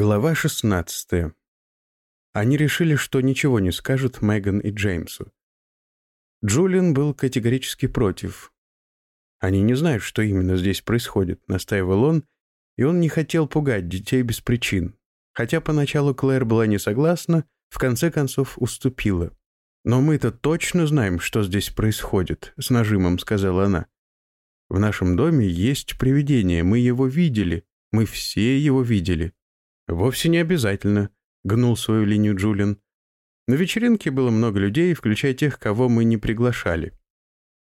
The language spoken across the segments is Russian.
Глава 16. Они решили, что ничего не скажут Меган и Джеймсу. Джулиан был категорически против. «Они не знают, что именно здесь происходит», — настаивал он, и он не хотел пугать детей без причин. Хотя поначалу Клэр была не согласна, в конце концов уступила. «Но мы-то точно знаем, что здесь происходит», — с нажимом сказала она. «В нашем доме есть привидение, мы его видели, мы все его видели». «Вовсе не обязательно», — гнул свою линию Джулиан. «На вечеринке было много людей, включая тех, кого мы не приглашали.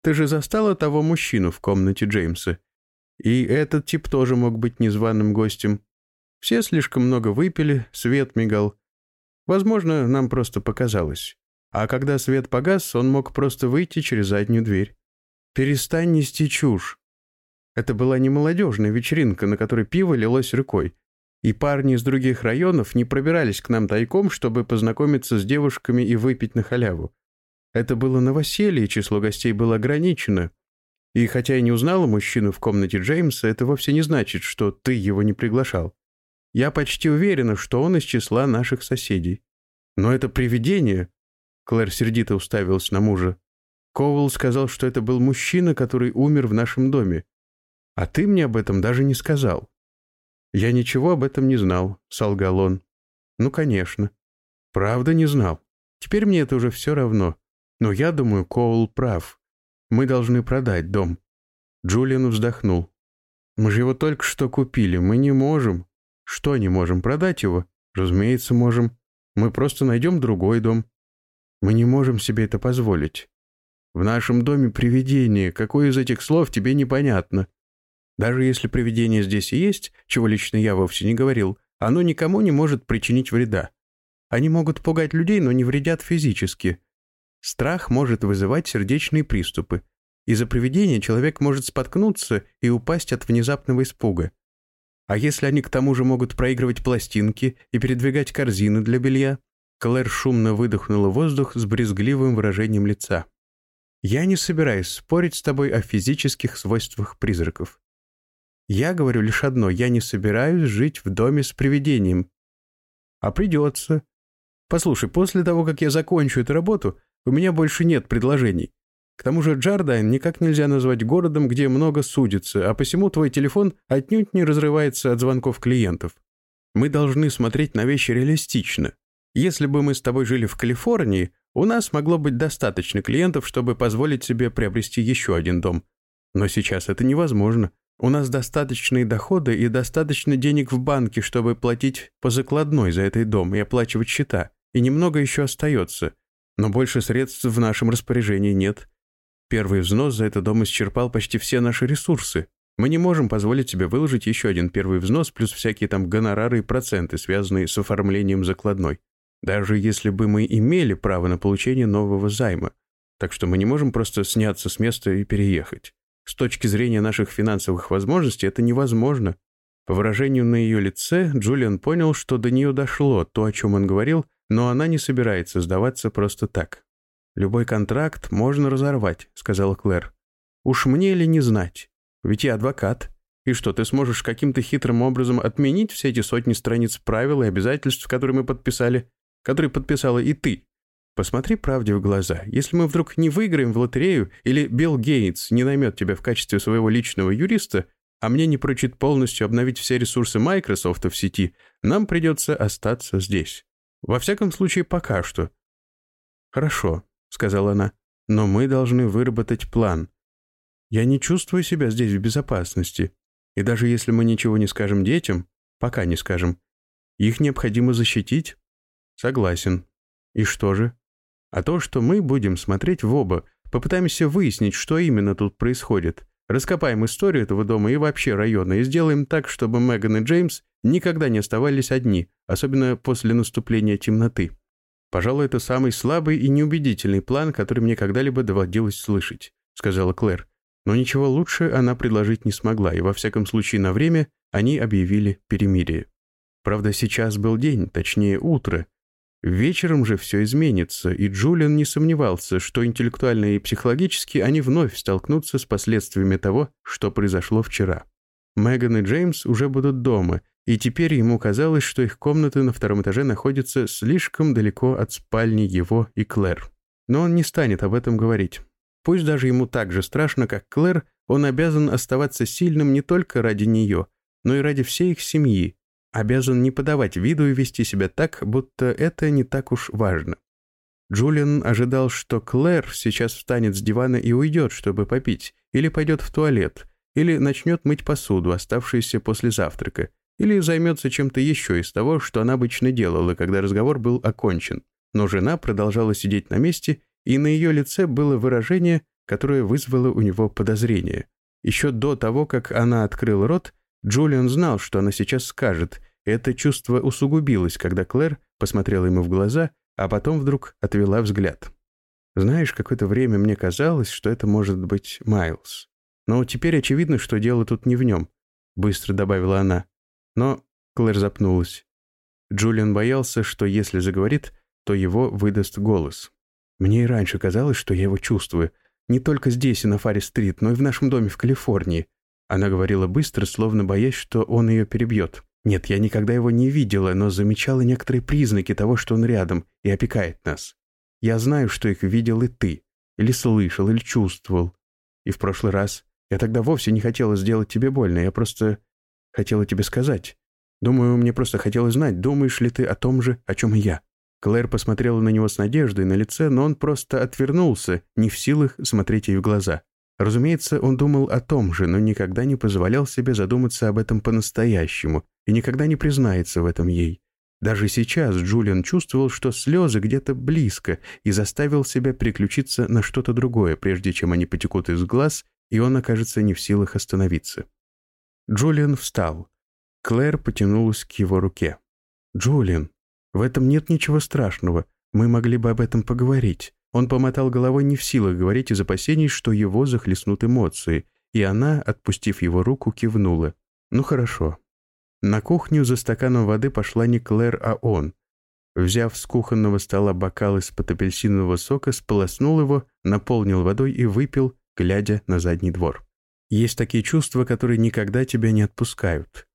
Ты же застала того мужчину в комнате Джеймса. И этот тип тоже мог быть незваным гостем. Все слишком много выпили, свет мигал. Возможно, нам просто показалось. А когда свет погас, он мог просто выйти через заднюю дверь. Перестань нести чушь. Это была не молодежная вечеринка, на которой пиво лилось рекой и парни из других районов не пробирались к нам тайком, чтобы познакомиться с девушками и выпить на халяву. Это было новоселье, число гостей было ограничено. И хотя я не узнала мужчину в комнате Джеймса, это вовсе не значит, что ты его не приглашал. Я почти уверена, что он из числа наших соседей. Но это привидение... Клэр сердито уставилась на мужа. Коул сказал, что это был мужчина, который умер в нашем доме. А ты мне об этом даже не сказал. «Я ничего об этом не знал», — солгал он. «Ну, конечно. Правда не знал. Теперь мне это уже все равно. Но я думаю, Коул прав. Мы должны продать дом». Джулиан вздохнул. «Мы же его только что купили. Мы не можем». «Что не можем? Продать его?» «Разумеется, можем. Мы просто найдем другой дом». «Мы не можем себе это позволить». «В нашем доме привидение. Какое из этих слов тебе непонятно?» Даже если привидение здесь и есть, чего лично я вовсе не говорил, оно никому не может причинить вреда. Они могут пугать людей, но не вредят физически. Страх может вызывать сердечные приступы. Из-за привидения человек может споткнуться и упасть от внезапного испуга. А если они к тому же могут проигрывать пластинки и передвигать корзины для белья? Клэр шумно выдохнула воздух с брезгливым выражением лица. «Я не собираюсь спорить с тобой о физических свойствах призраков. Я говорю лишь одно, я не собираюсь жить в доме с привидением. А придется. Послушай, после того, как я закончу эту работу, у меня больше нет предложений. К тому же Джардайн никак нельзя назвать городом, где много судится, а посему твой телефон отнюдь не разрывается от звонков клиентов. Мы должны смотреть на вещи реалистично. Если бы мы с тобой жили в Калифорнии, у нас могло быть достаточно клиентов, чтобы позволить себе приобрести еще один дом. Но сейчас это невозможно. У нас достаточные доходы и достаточно денег в банке, чтобы платить по закладной за этот дом и оплачивать счета. И немного еще остается. Но больше средств в нашем распоряжении нет. Первый взнос за этот дом исчерпал почти все наши ресурсы. Мы не можем позволить себе выложить еще один первый взнос, плюс всякие там гонорары и проценты, связанные с оформлением закладной. Даже если бы мы имели право на получение нового займа. Так что мы не можем просто сняться с места и переехать. С точки зрения наших финансовых возможностей это невозможно. По выражению на ее лице Джулиан понял, что до нее дошло то, о чем он говорил, но она не собирается сдаваться просто так. «Любой контракт можно разорвать», — сказала Клэр. «Уж мне ли не знать? Ведь я адвокат. И что, ты сможешь каким-то хитрым образом отменить все эти сотни страниц правил и обязательств, которые мы подписали, которые подписала и ты?» Посмотри правде в глаза. Если мы вдруг не выиграем в лотерею, или Билл Гейтс не наймет тебя в качестве своего личного юриста, а мне не поручит полностью обновить все ресурсы Microsoft в сети, нам придется остаться здесь. Во всяком случае, пока что. «Хорошо», — сказала она, — «но мы должны выработать план. Я не чувствую себя здесь в безопасности, и даже если мы ничего не скажем детям, пока не скажем, их необходимо защитить». «Согласен. И что же?» А то, что мы будем смотреть в оба, попытаемся выяснить, что именно тут происходит. Раскопаем историю этого дома и вообще района и сделаем так, чтобы Меган и Джеймс никогда не оставались одни, особенно после наступления темноты. Пожалуй, это самый слабый и неубедительный план, который мне когда-либо доводилось слышать», — сказала Клэр. Но ничего лучше она предложить не смогла, и во всяком случае на время они объявили перемирие. Правда, сейчас был день, точнее утро, Вечером же все изменится, и Джулиан не сомневался, что интеллектуально и психологически они вновь столкнутся с последствиями того, что произошло вчера. Меган и Джеймс уже будут дома, и теперь ему казалось, что их комнаты на втором этаже находятся слишком далеко от спальни его и Клэр. Но он не станет об этом говорить. Пусть даже ему так же страшно, как Клэр, он обязан оставаться сильным не только ради нее, но и ради всей их семьи, обязан не подавать виду и вести себя так, будто это не так уж важно. Джулиан ожидал, что Клэр сейчас встанет с дивана и уйдет, чтобы попить, или пойдет в туалет, или начнет мыть посуду, оставшуюся после завтрака, или займется чем-то еще из того, что она обычно делала, когда разговор был окончен. Но жена продолжала сидеть на месте, и на ее лице было выражение, которое вызвало у него подозрение. Еще до того, как она открыла рот, Джулиан знал, что она сейчас скажет. Это чувство усугубилось, когда Клэр посмотрела ему в глаза, а потом вдруг отвела взгляд. «Знаешь, какое-то время мне казалось, что это может быть Майлз. Но теперь очевидно, что дело тут не в нем», — быстро добавила она. Но Клэр запнулась. Джулиан боялся, что если заговорит, то его выдаст голос. «Мне и раньше казалось, что я его чувствую. Не только здесь и на Фарри-стрит, но и в нашем доме в Калифорнии. Она говорила быстро, словно боясь, что он ее перебьет. Нет, я никогда его не видела, но замечала некоторые признаки того, что он рядом и опекает нас. Я знаю, что их видел и ты. Или слышал, или чувствовал. И в прошлый раз я тогда вовсе не хотела сделать тебе больно, я просто хотела тебе сказать. Думаю, мне просто хотелось знать, думаешь ли ты о том же, о чем и я. Клэр посмотрела на него с надеждой на лице, но он просто отвернулся, не в силах смотреть ей в глаза. Разумеется, он думал о том же, но никогда не позволял себе задуматься об этом по-настоящему и никогда не признается в этом ей. Даже сейчас Джулиан чувствовал, что слезы где-то близко, и заставил себя переключиться на что-то другое, прежде чем они потекут из глаз, и он окажется не в силах остановиться. Джулиан встал. Клэр потянулась к его руке. «Джулиан, в этом нет ничего страшного. Мы могли бы об этом поговорить. Он помотал головой не в силах говорить из опасений, что его захлестнут эмоции, и она, отпустив его руку, кивнула. «Ну хорошо». На кухню за стаканом воды пошла не Клэр, а он. Взяв с кухонного стола бокал из-под апельсинового сока, сполоснул его, наполнил водой и выпил, глядя на задний двор. Есть такие чувства, которые никогда тебя не отпускают.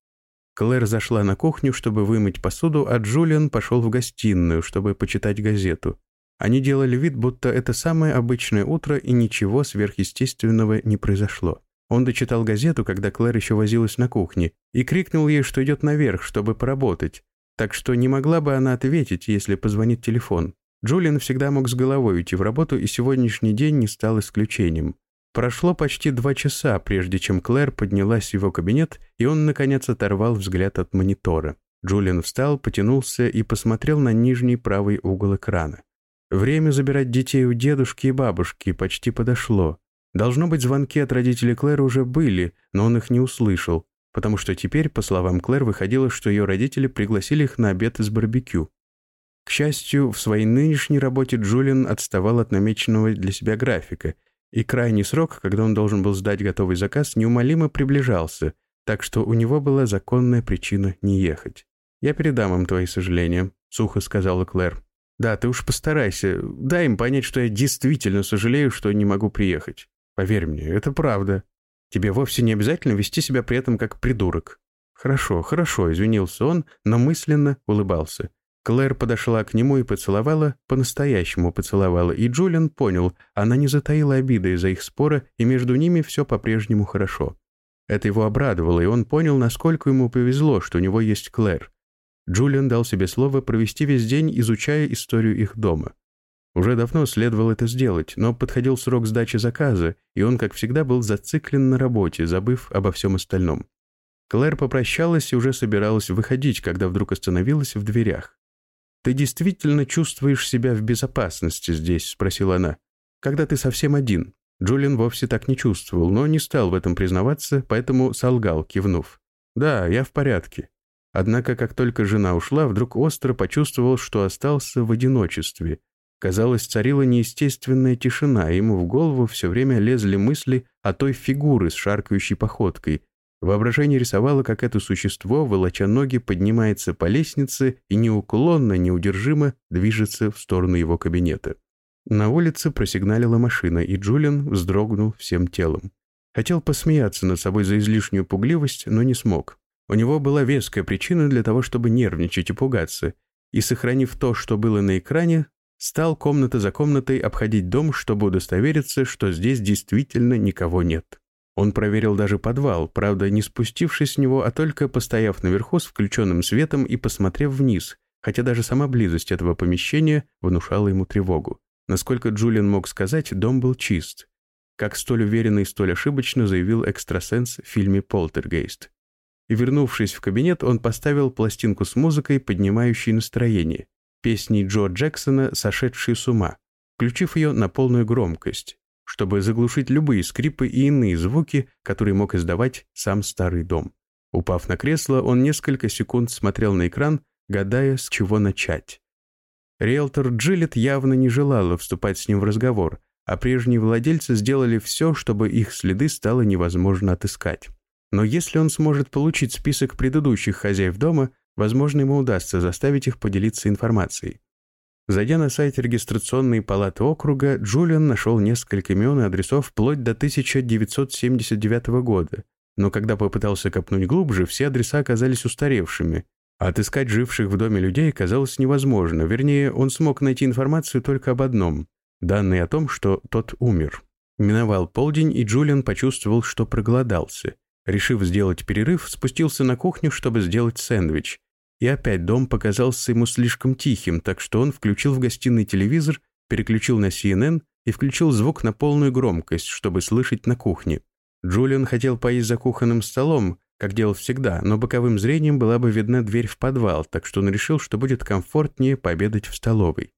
Клэр зашла на кухню, чтобы вымыть посуду, а Джулиан пошел в гостиную, чтобы почитать газету. Они делали вид, будто это самое обычное утро и ничего сверхъестественного не произошло. Он дочитал газету, когда Клэр еще возилась на кухне, и крикнул ей, что идет наверх, чтобы поработать. Так что не могла бы она ответить, если позвонит телефон. Джулиан всегда мог с головой уйти в работу, и сегодняшний день не стал исключением. Прошло почти два часа, прежде чем Клэр поднялась в его кабинет, и он, наконец, оторвал взгляд от монитора. Джулиан встал, потянулся и посмотрел на нижний правый угол экрана. Время забирать детей у дедушки и бабушки почти подошло. Должно быть, звонки от родителей Клэр уже были, но он их не услышал, потому что теперь, по словам Клэр, выходило, что ее родители пригласили их на обед из барбекю. К счастью, в своей нынешней работе Джулиан отставал от намеченного для себя графика, и крайний срок, когда он должен был сдать готовый заказ, неумолимо приближался, так что у него была законная причина не ехать. «Я передам им твои сожаления», — сухо сказала Клэр. Да, ты уж постарайся. Дай им понять, что я действительно сожалею, что не могу приехать. Поверь мне, это правда. Тебе вовсе не обязательно вести себя при этом как придурок. Хорошо, хорошо, извинился он, но мысленно улыбался. Клэр подошла к нему и поцеловала, по-настоящему поцеловала, и Джулиан понял, она не затаила обиды из-за их спора, и между ними все по-прежнему хорошо. Это его обрадовало, и он понял, насколько ему повезло, что у него есть Клэр. Джулиан дал себе слово провести весь день, изучая историю их дома. Уже давно следовало это сделать, но подходил срок сдачи заказа, и он, как всегда, был зациклен на работе, забыв обо всем остальном. Клэр попрощалась и уже собиралась выходить, когда вдруг остановилась в дверях. «Ты действительно чувствуешь себя в безопасности здесь?» – спросила она. «Когда ты совсем один?» Джулиан вовсе так не чувствовал, но не стал в этом признаваться, поэтому солгал, кивнув. «Да, я в порядке. Однако, как только жена ушла, вдруг остро почувствовал, что остался в одиночестве. Казалось, царила неестественная тишина, и ему в голову все время лезли мысли о той фигуре с шаркающей походкой. Воображение рисовало, как это существо, волоча ноги, поднимается по лестнице и неуклонно, неудержимо движется в сторону его кабинета. На улице просигналила машина, и Джулиан вздрогнул всем телом. Хотел посмеяться над собой за излишнюю пугливость, но не смог. У него была веская причина для того, чтобы нервничать и пугаться, и, сохранив то, что было на экране, стал комната за комнатой обходить дом, чтобы удостовериться, что здесь действительно никого нет. Он проверил даже подвал, правда, не спустившись с него, а только постояв наверху с включенным светом и посмотрев вниз, хотя даже сама близость этого помещения внушала ему тревогу. Насколько Джулиан мог сказать, дом был чист. Как столь уверенно и столь ошибочно заявил экстрасенс в фильме «Полтергейст». И вернувшись в кабинет, он поставил пластинку с музыкой, поднимающей настроение, песни Джо Джексона «Сошедшие с ума», включив ее на полную громкость, чтобы заглушить любые скрипы и иные звуки, которые мог издавать сам старый дом. Упав на кресло, он несколько секунд смотрел на экран, гадая, с чего начать. Риэлтор Джилет явно не желала вступать с ним в разговор, а прежние владельцы сделали все, чтобы их следы стало невозможно отыскать. Но если он сможет получить список предыдущих хозяев дома, возможно, ему удастся заставить их поделиться информацией. Зайдя на сайт регистрационной палаты округа, Джулиан нашел несколько имен и адресов вплоть до 1979 года, но когда попытался копнуть глубже, все адреса оказались устаревшими, а отыскать живших в доме людей казалось невозможно, вернее, он смог найти информацию только об одном – данные о том, что тот умер. Миновал полдень, и Джулиан почувствовал, что проголодался. Решив сделать перерыв, спустился на кухню, чтобы сделать сэндвич – и опять дом показался ему слишком тихим, так что он включил в гостиной телевизор, переключил на CNN и включил звук на полную громкость, чтобы слышать на кухне. Джулиан хотел поесть за кухонным столом, как делал всегда, но боковым зрением была бы видна дверь в подвал, так что он решил, что будет комфортнее пообедать в столовой.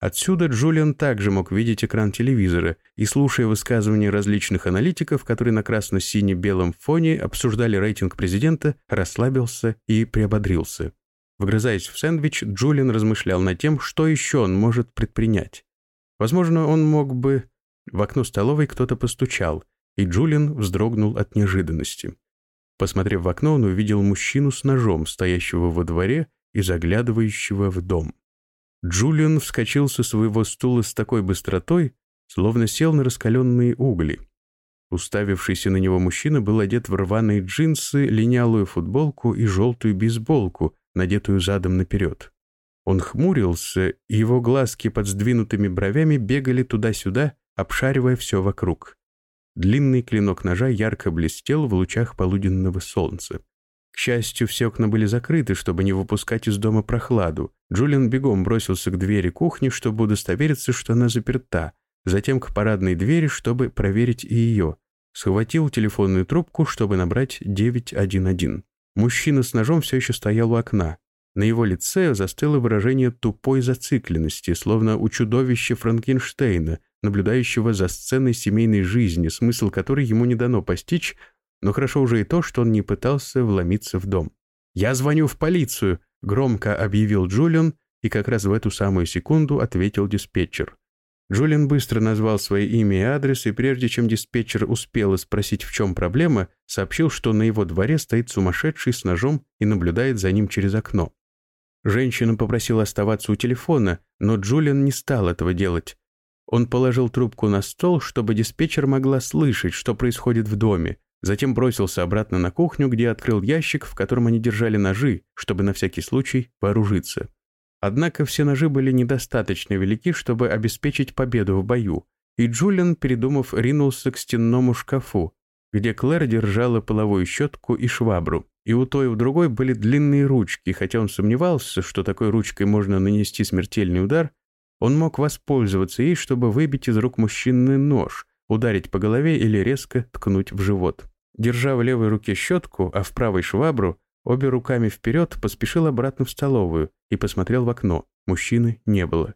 Отсюда Джулиан также мог видеть экран телевизора и, слушая высказывания различных аналитиков, которые на красно-сине-белом фоне обсуждали рейтинг президента, расслабился и приободрился. Вгрызаясь в сэндвич, Джулиан размышлял над тем, что еще он может предпринять. Возможно, он мог бы... В окно столовой кто-то постучал, и Джулиан вздрогнул от неожиданности. Посмотрев в окно, он увидел мужчину с ножом, стоящего во дворе и заглядывающего в дом. Джулиан вскочил со своего стула с такой быстротой, словно сел на раскаленные угли. Уставившийся на него мужчина был одет в рваные джинсы, линялую футболку и желтую бейсболку, надетую задом наперед. Он хмурился, и его глазки под сдвинутыми бровями бегали туда-сюда, обшаривая все вокруг. Длинный клинок ножа ярко блестел в лучах полуденного солнца. К счастью, все окна были закрыты, чтобы не выпускать из дома прохладу. Джулиан бегом бросился к двери кухни, чтобы удостовериться, что она заперта, затем к парадной двери, чтобы проверить и ее. Схватил телефонную трубку, чтобы набрать 911. Мужчина с ножом все еще стоял у окна. На его лице застыло выражение тупой зацикленности, словно у чудовища Франкенштейна, наблюдающего за сценой семейной жизни, смысл которой ему не дано постичь, но хорошо уже и то, что он не пытался вломиться в дом. «Я звоню в полицию», — громко объявил Джулиан, и как раз в эту самую секунду ответил диспетчер. Джулиан быстро назвал свое имя и адрес, и прежде чем диспетчер успел спросить, в чем проблема, сообщил, что на его дворе стоит сумасшедший с ножом и наблюдает за ним через окно. Женщина попросила оставаться у телефона, но Джулиан не стал этого делать. Он положил трубку на стол, чтобы диспетчер могла слышать, что происходит в доме, затем бросился обратно на кухню, где открыл ящик, в котором они держали ножи, чтобы на всякий случай вооружиться. Однако все ножи были недостаточно велики, чтобы обеспечить победу в бою, и Джулиан, передумав, ринулся к стенному шкафу, где Клэр держала половую щетку и швабру, и у той и у другой были длинные ручки, хотя он сомневался, что такой ручкой можно нанести смертельный удар, он мог воспользоваться ей, чтобы выбить из рук мужчины нож, ударить по голове или резко ткнуть в живот. Держа в левой руке щетку, а в правой швабру, Обе руками вперед поспешил обратно в столовую и посмотрел в окно. Мужчины не было.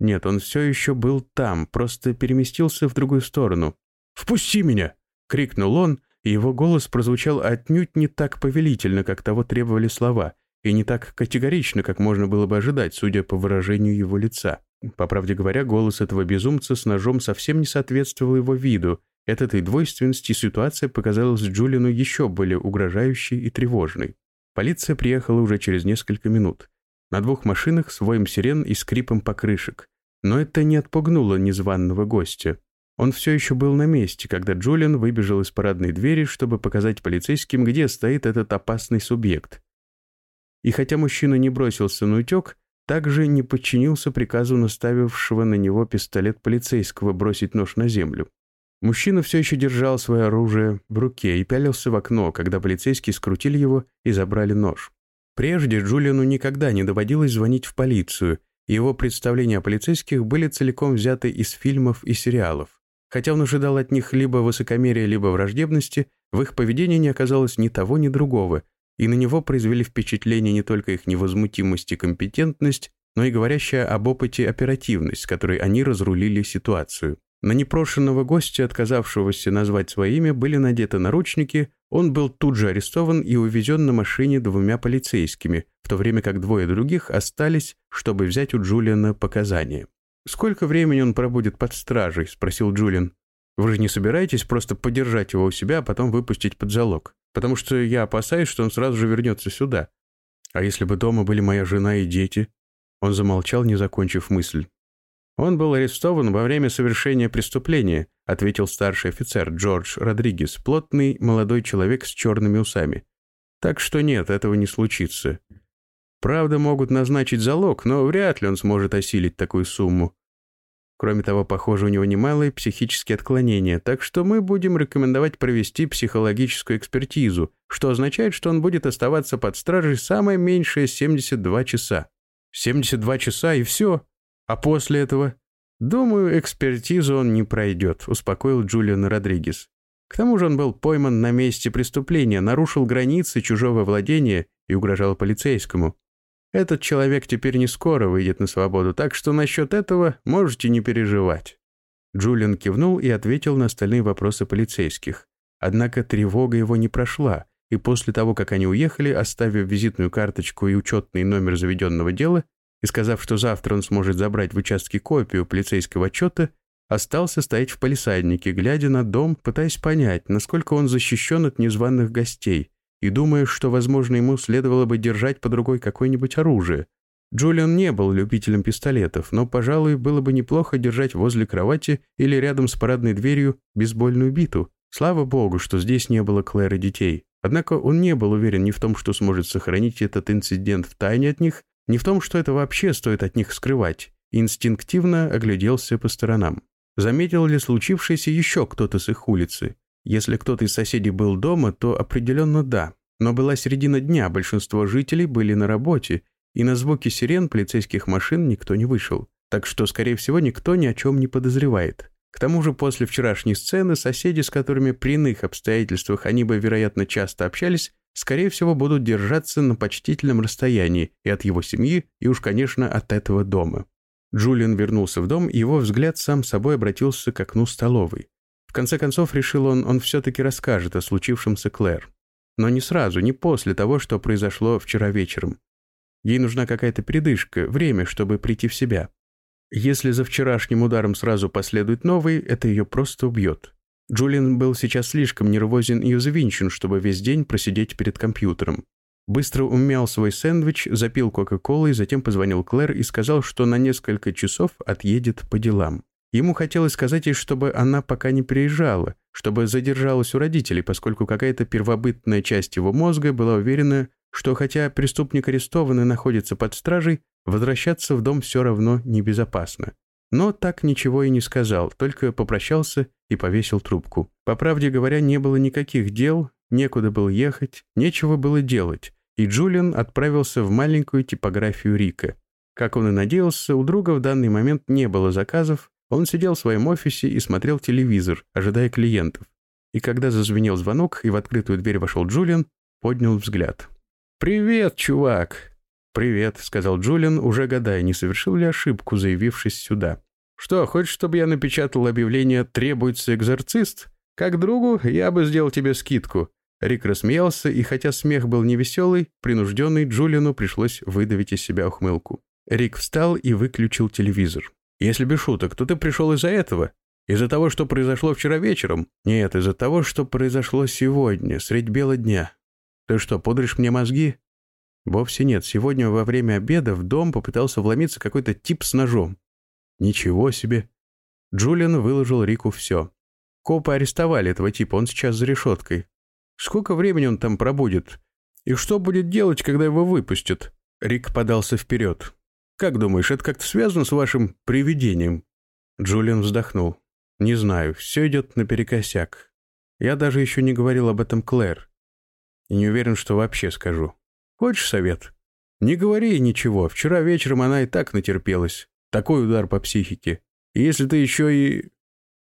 Нет, он все еще был там, просто переместился в другую сторону. «Впусти меня!» — крикнул он, и его голос прозвучал отнюдь не так повелительно, как того требовали слова, и не так категорично, как можно было бы ожидать, судя по выражению его лица. По правде говоря, голос этого безумца с ножом совсем не соответствовал его виду, от этой двойственности ситуация показалась Джулину еще более угрожающей и тревожной. Полиция приехала уже через несколько минут. На двух машинах с воем сирен и скрипом покрышек. Но это не отпугнуло незваного гостя. Он все еще был на месте, когда Джулиан выбежал из парадной двери, чтобы показать полицейским, где стоит этот опасный субъект. И хотя мужчина не бросился на утек, также не подчинился приказу наставившего на него пистолет полицейского бросить нож на землю. Мужчина все еще держал свое оружие в руке и пялился в окно, когда полицейские скрутили его и забрали нож. Прежде Джулиану никогда не доводилось звонить в полицию, его представления о полицейских были целиком взяты из фильмов и сериалов. Хотя он ожидал от них либо высокомерия, либо враждебности, в их поведении не оказалось ни того, ни другого, и на него произвели впечатление не только их невозмутимость и компетентность, но и говорящая об опыте оперативность, с которой они разрулили ситуацию. На непрошенного гостя, отказавшегося назвать свое имя, были надеты наручники, он был тут же арестован и увезен на машине двумя полицейскими, в то время как двое других остались, чтобы взять у Джулиана показания. «Сколько времени он пробудет под стражей?» – спросил Джулиан. «Вы же не собираетесь просто подержать его у себя, а потом выпустить под залог? Потому что я опасаюсь, что он сразу же вернется сюда. А если бы дома были моя жена и дети?» Он замолчал, не закончив мысль. «Он был арестован во время совершения преступления», ответил старший офицер Джордж Родригес, плотный молодой человек с черными усами. «Так что нет, этого не случится. Правда, могут назначить залог, но вряд ли он сможет осилить такую сумму. Кроме того, похоже, у него немалые психические отклонения, так что мы будем рекомендовать провести психологическую экспертизу, что означает, что он будет оставаться под стражей самое меньшее 72 часа. 72 часа и все. А после этого? Думаю, экспертизу он не пройдет, успокоил Джулиан Родригес. К тому же он был пойман на месте преступления, нарушил границы чужого владения и угрожал полицейскому. Этот человек теперь не скоро выйдет на свободу, так что насчет этого можете не переживать». Джулиан кивнул и ответил на остальные вопросы полицейских. Однако тревога его не прошла, и после того, как они уехали, оставив визитную карточку и учетный номер заведенного дела, и сказав, что завтра он сможет забрать в участке копию полицейского отчета, остался стоять в палисаднике, глядя на дом, пытаясь понять, насколько он защищен от незваных гостей, и думая, что, возможно, ему следовало бы держать под рукой какое-нибудь оружие. Джулиан не был любителем пистолетов, но, пожалуй, было бы неплохо держать возле кровати или рядом с парадной дверью бейсбольную биту. Слава богу, что здесь не было Клэр и детей. Однако он не был уверен ни в том, что сможет сохранить этот инцидент в тайне от них, не в том, что это вообще стоит от них скрывать, инстинктивно огляделся по сторонам. Заметил ли случившееся еще кто-то с их улицы? Если кто-то из соседей был дома, то определенно да. Но была середина дня, большинство жителей были на работе, и на звуки сирен полицейских машин никто не вышел. Так что, скорее всего, никто ни о чем не подозревает. К тому же после вчерашней сцены соседи, с которыми при иных обстоятельствах они бы, вероятно, часто общались, скорее всего, будут держаться на почтительном расстоянии и от его семьи, и уж, конечно, от этого дома. Джулиан вернулся в дом, и его взгляд сам собой обратился к окну столовой. В конце концов, решил он, он все-таки расскажет о случившемся Клэр. Но не сразу, не после того, что произошло вчера вечером. Ей нужна какая-то передышка, время, чтобы прийти в себя. Если за вчерашним ударом сразу последует новый, это ее просто убьет. Джулиан был сейчас слишком нервозен и узвинчен, чтобы весь день просидеть перед компьютером. Быстро умял свой сэндвич, запил Кока-Колой, затем позвонил Клэр и сказал, что на несколько часов отъедет по делам. Ему хотелось сказать ей, чтобы она пока не приезжала, чтобы задержалась у родителей, поскольку какая-то первобытная часть его мозга была уверена, что хотя преступник арестован и находится под стражей, возвращаться в дом все равно небезопасно. Но так ничего и не сказал, только попрощался и повесил трубку. По правде говоря, не было никаких дел, некуда было ехать, нечего было делать, и Джулиан отправился в маленькую типографию Рика. Как он и надеялся, у друга в данный момент не было заказов, он сидел в своем офисе и смотрел телевизор, ожидая клиентов. И когда зазвенел звонок и в открытую дверь вошел Джулиан, поднял взгляд. «Привет, чувак!» «Привет», — сказал Джулиан, уже гадая, не совершил ли ошибку, заявившись сюда. «Что, хочешь, чтобы я напечатал объявление «Требуется экзорцист»? Как другу я бы сделал тебе скидку». Рик рассмеялся, и хотя смех был невеселый, принужденный, Джулиану пришлось выдавить из себя ухмылку. Рик встал и выключил телевизор. «Если без шуток, то ты пришел из-за этого? Из-за того, что произошло вчера вечером? Нет, из-за того, что произошло сегодня, средь бела дня. Ты что, пудришь мне мозги?» «Вовсе нет. Сегодня во время обеда в дом попытался вломиться какой-то тип с ножом. «Ничего себе!» Джулиан выложил Рику все. Копы арестовали этого типа, он сейчас за решеткой. Сколько времени он там пробудет? И что будет делать, когда его выпустят? Рик подался вперед. «Как думаешь, это как-то связано с вашим привидением?» Джулиан вздохнул. «Не знаю, все идет наперекосяк. Я даже еще не говорил об этом Клэр. И не уверен, что вообще скажу. Хочешь совет? Не говори ей ничего. Вчера вечером она и так натерпелась. Такой удар по психике. И если ты еще и...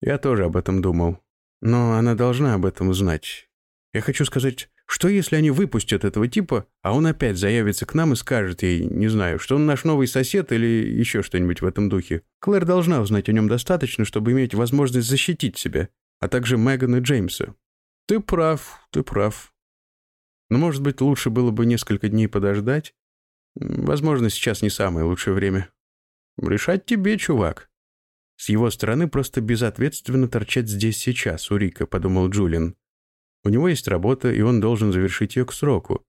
Я тоже об этом думал. Но она должна об этом знать. Я хочу сказать, что если они выпустят этого типа, а он опять заявится к нам и скажет ей, не знаю, что он наш новый сосед или еще что-нибудь в этом духе. Клэр должна узнать о нем достаточно, чтобы иметь возможность защитить себя, а также Меган и Джеймса. Ты прав, ты прав. Но, может быть, лучше было бы несколько дней подождать? Возможно, сейчас не самое лучшее время. Решать тебе, чувак. С его стороны просто безответственно торчать здесь сейчас, у Рика, подумал Джулин. У него есть работа, и он должен завершить ее к сроку.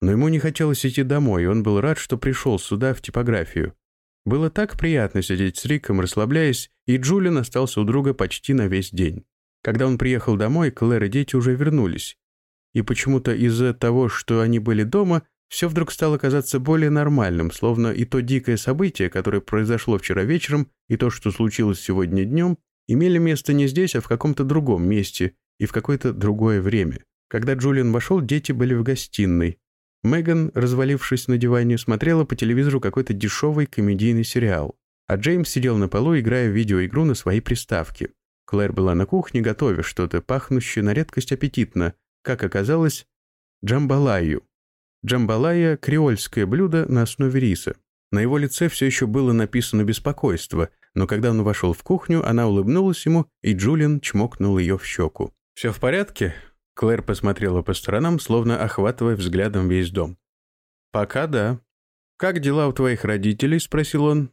Но ему не хотелось идти домой, и он был рад, что пришел сюда, в типографию. Было так приятно сидеть с Риком, расслабляясь, и Джулин остался у друга почти на весь день. Когда он приехал домой, Клэр и дети уже вернулись. И почему-то из-за того, что они были дома, все вдруг стало казаться более нормальным, словно и то дикое событие, которое произошло вчера вечером, и то, что случилось сегодня днем, имели место не здесь, а в каком-то другом месте и в какое-то другое время. Когда Джулиан вошел, дети были в гостиной. Меган, развалившись на диване, смотрела по телевизору какой-то дешевый комедийный сериал, а Джеймс сидел на полу, играя в видеоигру на своей приставке. Клэр была на кухне, готовя что-то, пахнущее на редкость аппетитно, как оказалось, джамбалаю. Джамбалая – креольское блюдо на основе риса. На его лице все еще было написано беспокойство, но когда он вошел в кухню, она улыбнулась ему, и Джулиан чмокнул ее в щеку. «Все в порядке?» Клэр посмотрела по сторонам, словно охватывая взглядом весь дом. «Пока да. Как дела у твоих родителей?» – спросил он.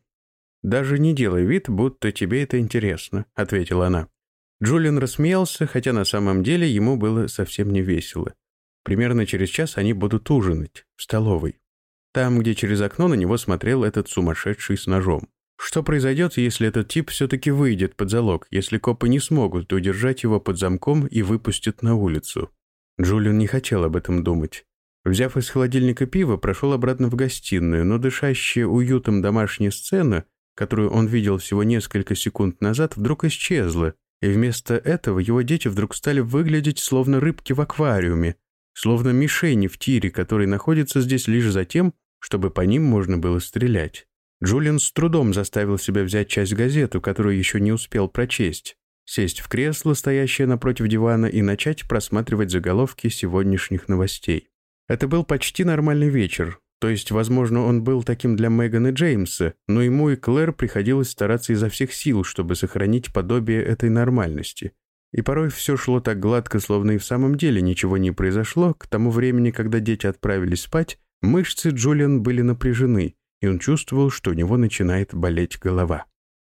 «Даже не делай вид, будто тебе это интересно», – ответила она. Джулиан рассмеялся, хотя на самом деле ему было совсем не весело. Примерно через час они будут ужинать в столовой. Там, где через окно на него смотрел этот сумасшедший с ножом. Что произойдет, если этот тип все-таки выйдет под залог, если копы не смогут удержать его под замком и выпустят на улицу? Джулиан не хотел об этом думать. Взяв из холодильника пиво, прошел обратно в гостиную, но дышащая уютом домашняя сцена, которую он видел всего несколько секунд назад, вдруг исчезла, и вместо этого его дети вдруг стали выглядеть словно рыбки в аквариуме, словно мишени в тире, который находится здесь лишь за тем, чтобы по ним можно было стрелять. Джулиан с трудом заставил себя взять часть газету, которую еще не успел прочесть, сесть в кресло, стоящее напротив дивана, и начать просматривать заголовки сегодняшних новостей. Это был почти нормальный вечер, то есть, возможно, он был таким для Меган и Джеймса, но ему и Клэр приходилось стараться изо всех сил, чтобы сохранить подобие этой нормальности. И порой все шло так гладко, словно и в самом деле ничего не произошло. К тому времени, когда дети отправились спать, мышцы Джулиан были напряжены, и он чувствовал, что у него начинает болеть голова.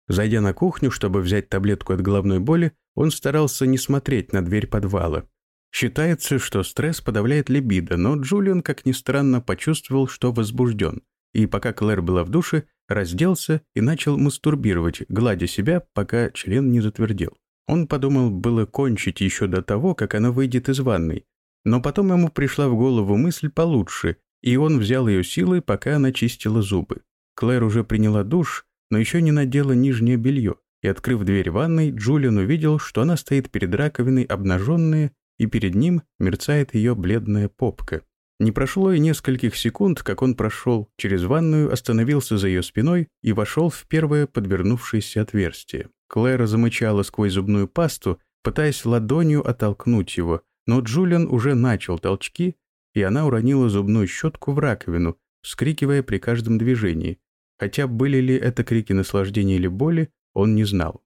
Зайдя на кухню, чтобы взять таблетку от головной боли, он старался не смотреть на дверь подвала. Считается, что стресс подавляет либидо, но Джулиан, как ни странно, почувствовал, что возбужден, и пока Клэр была в душе, разделся и начал мастурбировать, гладя себя, пока член не затвердел. Он подумал было кончить еще до того, как она выйдет из ванной, но потом ему пришла в голову мысль получше, и он взял ее силой, пока она чистила зубы. Клэр уже приняла душ, но еще не надела нижнее белье, и, открыв дверь ванной, Джулиан увидел, что она стоит перед раковиной обнаженная и перед ним мерцает ее бледная попка. Не прошло и нескольких секунд, как он прошел через ванную, остановился за ее спиной и вошел в первое подвернувшееся отверстие. Клэра замычала сквозь зубную пасту, пытаясь ладонью оттолкнуть его, но Джулиан уже начал толчки, и она уронила зубную щетку в раковину, вскрикивая при каждом движении. Хотя были ли это крики наслаждения или боли, он не знал.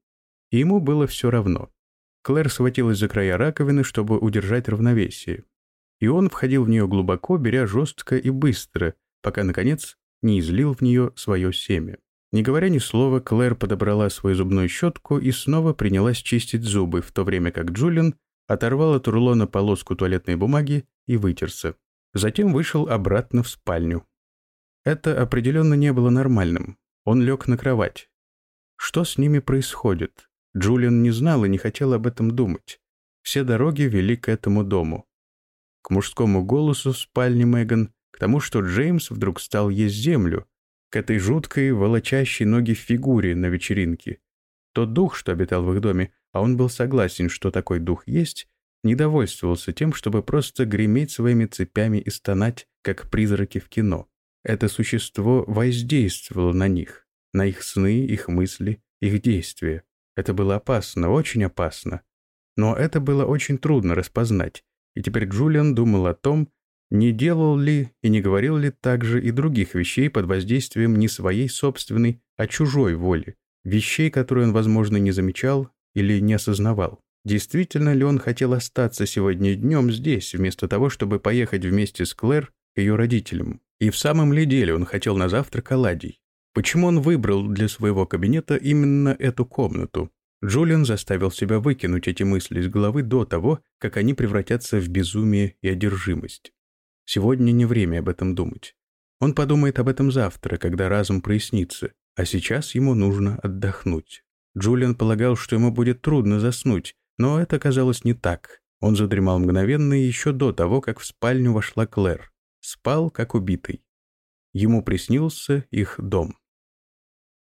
И ему было все равно. Клэр схватилась за края раковины, чтобы удержать равновесие. И он входил в нее глубоко, беря жестко и быстро, пока, наконец, не излил в нее свое семя. Не говоря ни слова, Клэр подобрала свою зубную щетку и снова принялась чистить зубы, в то время как Джулиан оторвал от рулона полоску туалетной бумаги и вытерся. Затем вышел обратно в спальню. Это определенно не было нормальным. Он лег на кровать. Что с ними происходит? Джулиан не знал и не хотел об этом думать. Все дороги вели к этому дому. К мужскому голосу в спальне Меган, к тому, что Джеймс вдруг стал есть землю, к этой жуткой, волочащей ноги фигуре на вечеринке. Тот дух, что обитал в их доме, а он был согласен, что такой дух есть, недовольствовался тем, чтобы просто греметь своими цепями и стонать, как призраки в кино. Это существо воздействовало на них, на их сны, их мысли, их действия. Это было опасно, очень опасно. Но это было очень трудно распознать, и теперь Джулиан думал о том, не делал ли и не говорил ли также и других вещей под воздействием не своей собственной, а чужой воли, вещей, которые он, возможно, не замечал или не осознавал. Действительно ли он хотел остаться сегодня днем здесь, вместо того, чтобы поехать вместе с Клэр к ее родителям? И в самом ли деле он хотел на завтрак оладий? Почему он выбрал для своего кабинета именно эту комнату? Джулиан заставил себя выкинуть эти мысли из головы до того, как они превратятся в безумие и одержимость. Сегодня не время об этом думать. Он подумает об этом завтра, когда разум прояснится, а сейчас ему нужно отдохнуть. Джулиан полагал, что ему будет трудно заснуть, но это оказалось не так. Он задремал мгновенно еще до того, как в спальню вошла Клэр. Спал, как убитый. Ему приснился их дом.